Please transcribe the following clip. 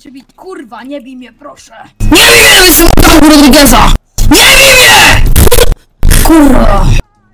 cię. Kurwa, nie bij mnie, proszę. Nie bij mnie, jestem od Rodrigueza! Nie bij mnie! Kurwa!